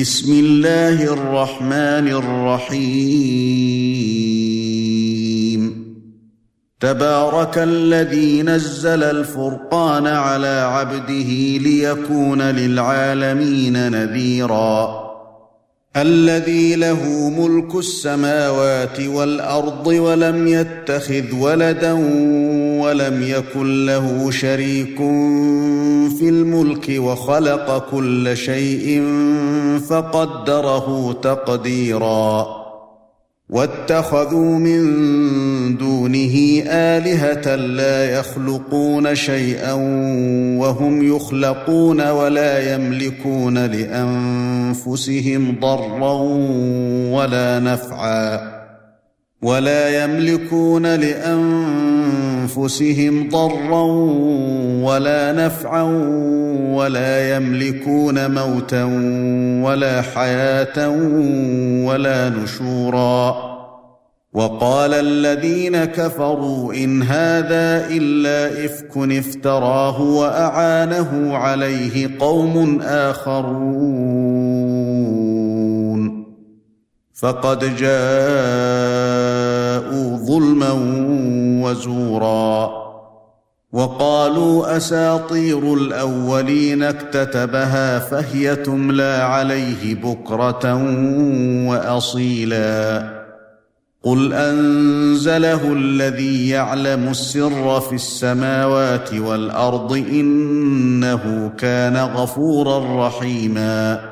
بسم الله الرحمن الرحيم. تبارك الذي نزل الفرقان على عبده ليكون للعالمين نذيراً. الذي له ملك السماوات والأرض ولم يتخذ ولدا ولم يكن له شريك في الملك وخلق كل شيء فقدره تقديرا. واتخذوا من دونه آلهة لا يخلقون شيئا وهم يخلقون ولا يملكون لأنفسهم ضرا ولا نفعا. ولا يملكون لانفسهم ضرا ولا نفعا ولا يملكون موتا ولا حياة ولا نشورا. وقال الذين كفروا إن هذا إلا إفك افتراه وأعانه عليه قوم آخرون. فقد جاءوا ظلما وزورا. وقالوا أساطير الأولين اكتتبها فهي تملى عليه بكرة وأصيلا. قل أنزله الذي يعلم السر في السماوات والأرض إنه كان غفورا رحيما.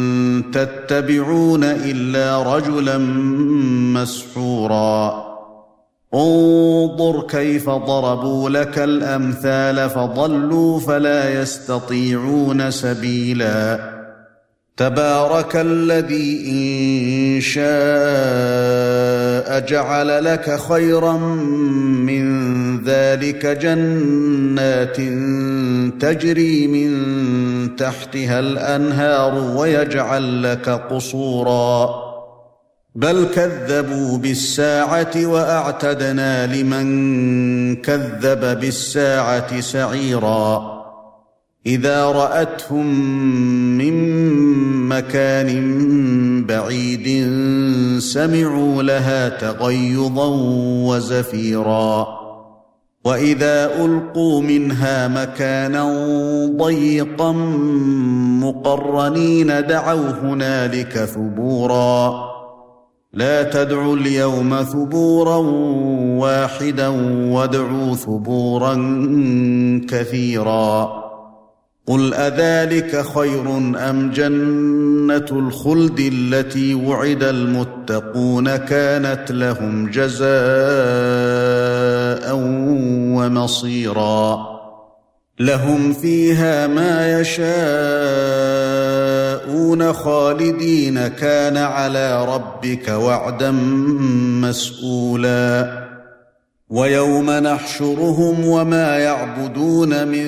تتبعون إلا رجلا مسحورا. انظر كيف ضربوا لك الأمثال فضلوا فلا يستطيعون سبيلا. تبارك الذي إن شاء جعل لك خيرا من ذلك جنات تجري من تحتها الأنهار ويجعل لك قصورا. بل كذبوا بالساعة وأعتدنا لمن كذب بالساعة سعيرا. إذا رأتهم من مكان بعيد سمعوا لها تغيظا وزفيرا. وإذا ألقوا منها مكانا ضيقا مقرنين دعوا هنالك ثبورا. لا تدعوا اليوم ثبورا واحدا وادعوا ثبورا كثيرا. قل أذلك خير أم جنة الخلد التي وعد المتقون كانت لهم جزاء ومصيرا لهم فيها ما يشاءون خالدين كان على ربك وعدا مسئولا ويوم نحشرهم وما يعبدون من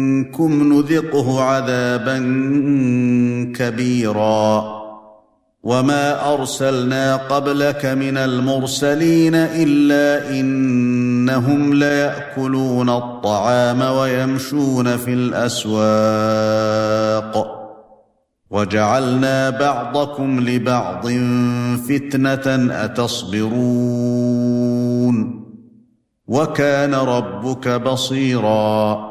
نذقه عذابا كبيرا. وما ارسلنا قبلك من المرسلين الا انهم لياكلون الطعام ويمشون في الاسواق. وجعلنا بعضكم لبعض فتنه اتصبرون. وكان ربك بصيراً.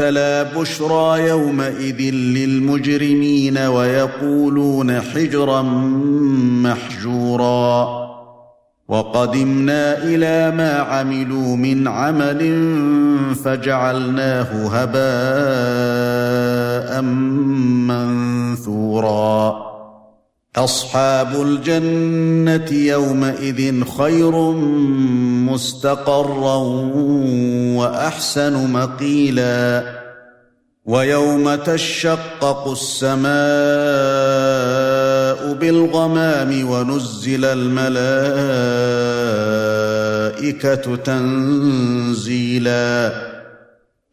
لا بشرى يومئذ للمجرمين ويقولون حجرا محجورا. وقدمنا إلى ما عملوا من عمل فجعلناه هباء منثورا. أصحاب الجنة يومئذ خير مستقرا وأحسن مقيلا ويوم تشقق السماء بالغمام ونزل الملائكة تنزيلا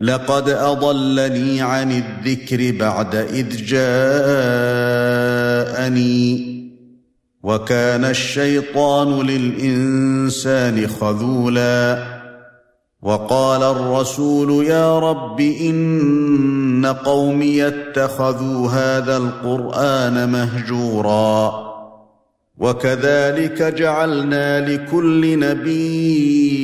لقد أضلني عن الذكر بعد إذ جاءني. وكان الشيطان للإنسان خذولا. وقال الرسول يا رب إن قومي اتخذوا هذا القرآن مهجورا. وكذلك جعلنا لكل نبي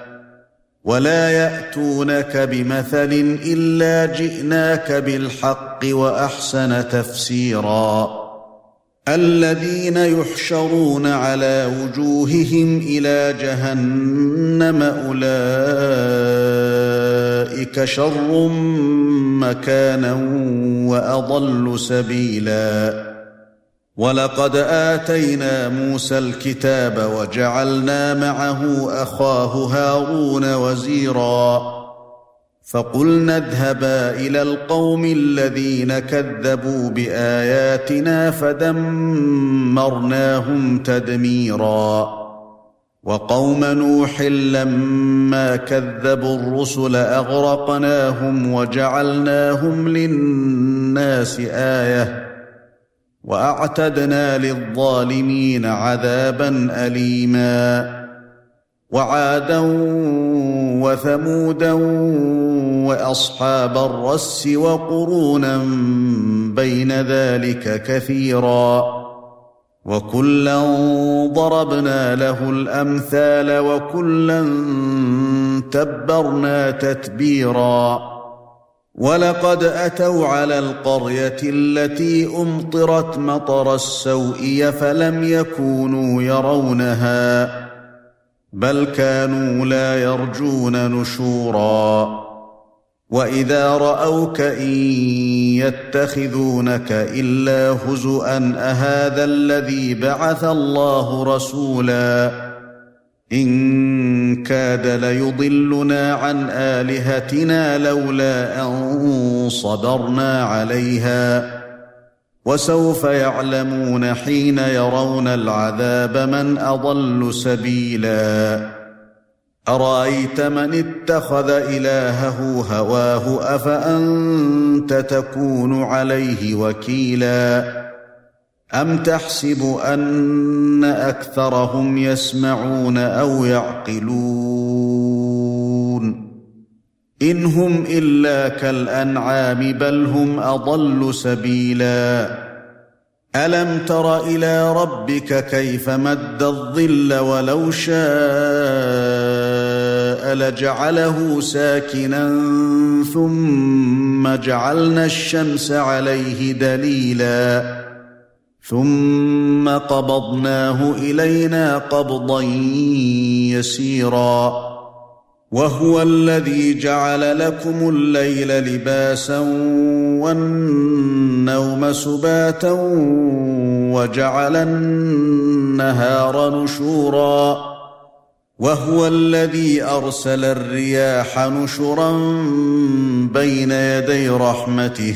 ولا ياتونك بمثل الا جئناك بالحق واحسن تفسيرا الذين يحشرون على وجوههم إلى جهنم اولئك شر مكانا واضل سبيلا ولقد آتينا موسى الكتاب وجعلنا معه أخاه هارون وزيرا فقلنا اذهبا إلى القوم الذين كذبوا بآياتنا فدمرناهم تدميرا وقوم نوح لما كذبوا الرسل أغرقناهم وجعلناهم للناس آية وأعتدنا للظالمين عذابا أليما وعادا وثمودا وأصحاب الرس وقرونا بين ذلك كثيرا وكلا ضربنا له الأمثال وكلا تبرنا تتبيرا ولقد أتوا على القرية التي أمطرت مطر السوء فلم يكونوا يرونها بل كانوا لا يرجون نشورا. وإذا رأوك إن يتخذونك إلا هزءا أهذا الذي بعث الله رسولا؟ إن كاد ليضلنا عن آلهتنا لولا أن صبرنا عليها وسوف يعلمون حين يرون العذاب من أضل سبيلا أرأيت من اتخذ إلهه هواه أفأنت تكون عليه وكيلا أم تحسب أن أكثرهم يسمعون أو يعقلون؟ إن هم إلا كالأنعام بل هم أضل سبيلا. ألم تر إلى ربك كيف مد الظل ولو شاء لجعله ساكنا ثم جعلنا الشمس عليه دليلا؟ ثم قبضناه إلينا قبضا يسيرا. وهو الذي جعل لكم الليل لباسا والنوم سباتا وجعل النهار نشورا. وهو الذي أرسل الرياح نشرا بين يدي رحمته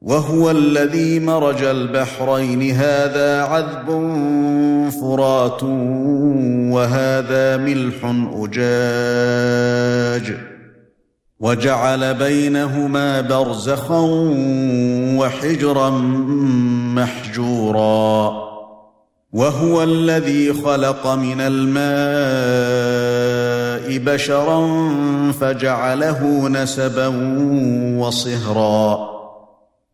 وهو الذي مرج البحرين هذا عذب فرات وهذا ملح أجاج. وجعل بينهما برزخا وحجرا محجورا. وهو الذي خلق من الماء بشرا فجعله نسبا وصهرا.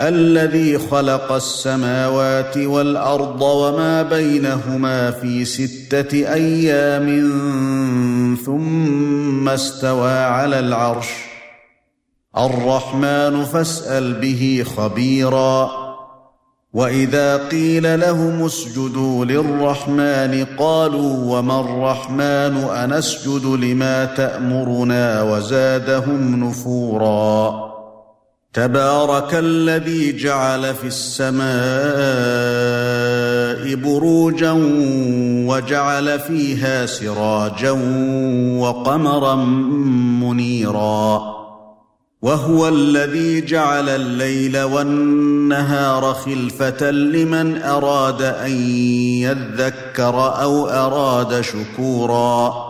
الذي خلق السماوات والأرض وما بينهما في ستة أيام ثم استوى على العرش. الرحمن فاسأل به خبيرا. وإذا قيل لهم اسجدوا للرحمن قالوا وما الرحمن أنسجد لما تأمرنا وزادهم نفورا. تبارك الذي جعل في السماء بروجا وجعل فيها سراجا وقمرا منيرا. وهو الذي جعل الليل والنهار خلفة لمن أراد أن يذكر أو أراد شكورا.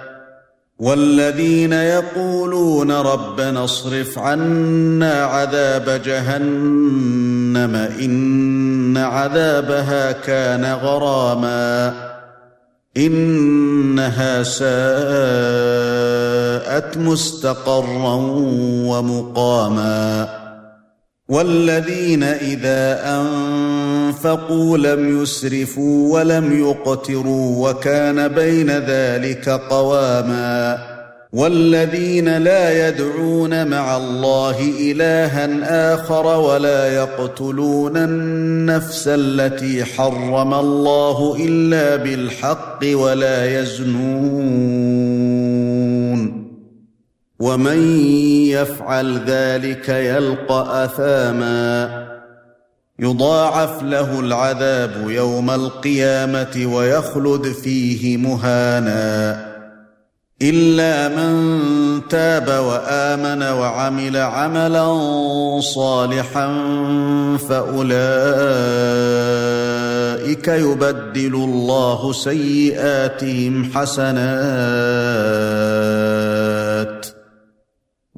والذين يقولون ربنا اصرف عنا عذاب جهنم إن عذابها كان غراما إنها ساءت مستقرا ومقاما والذين إذا أنفقوا لم يسرفوا ولم يقتروا وكان بين ذلك قواما والذين لا يدعون مع الله إلها آخر ولا يقتلون النفس التي حرم الله إلا بالحق ولا يزنون ومن يفعل ذلك يلقى أثاما. يضاعف له العذاب يوم القيامة ويخلد فيه مهانا. إلا من تاب وآمن وعمل عملا صالحا فأولئك يبدل الله سيئاتهم حسنات.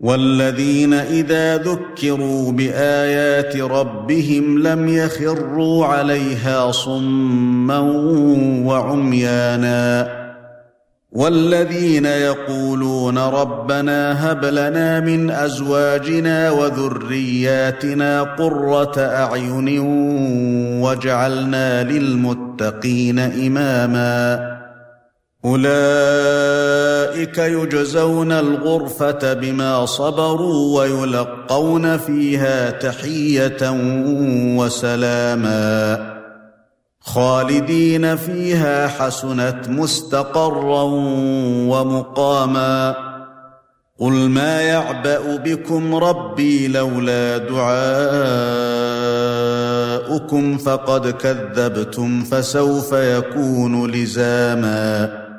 والذين إذا ذكروا بآيات ربهم لم يخروا عليها صما وعميانا. والذين يقولون ربنا هب لنا من أزواجنا وذرياتنا قرة أعين واجعلنا للمتقين إماما. أولئك يجزون الغرفة بما صبروا ويلقون فيها تحية وسلاما. خالدين فيها حسنت مستقرا ومقاما. قل ما يعبأ بكم ربي لولا دعاؤكم فقد كذبتم فسوف يكون لزاما.